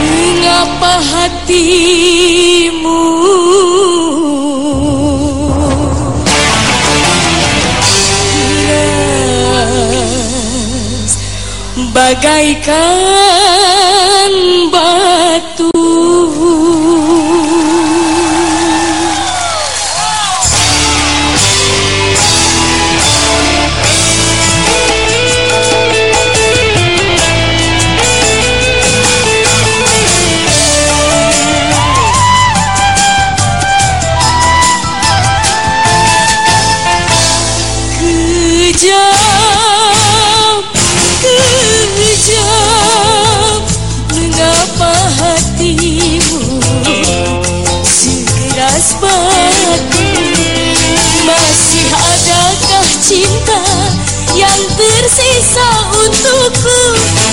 Mengapa hatimu Bagaikan batu? Masih adakah cinta yang tersisa untukku?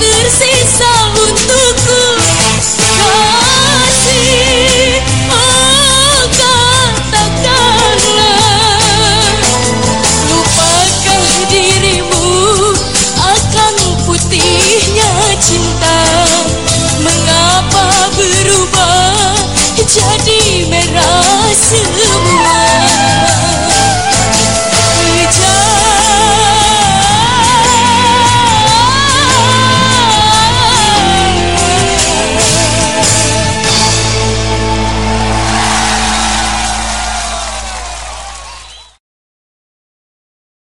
tersisa untukku. Kasih oh katakanlah lupakan dirimu akan putihnya cinta. Mengapa berubah jadi merah semua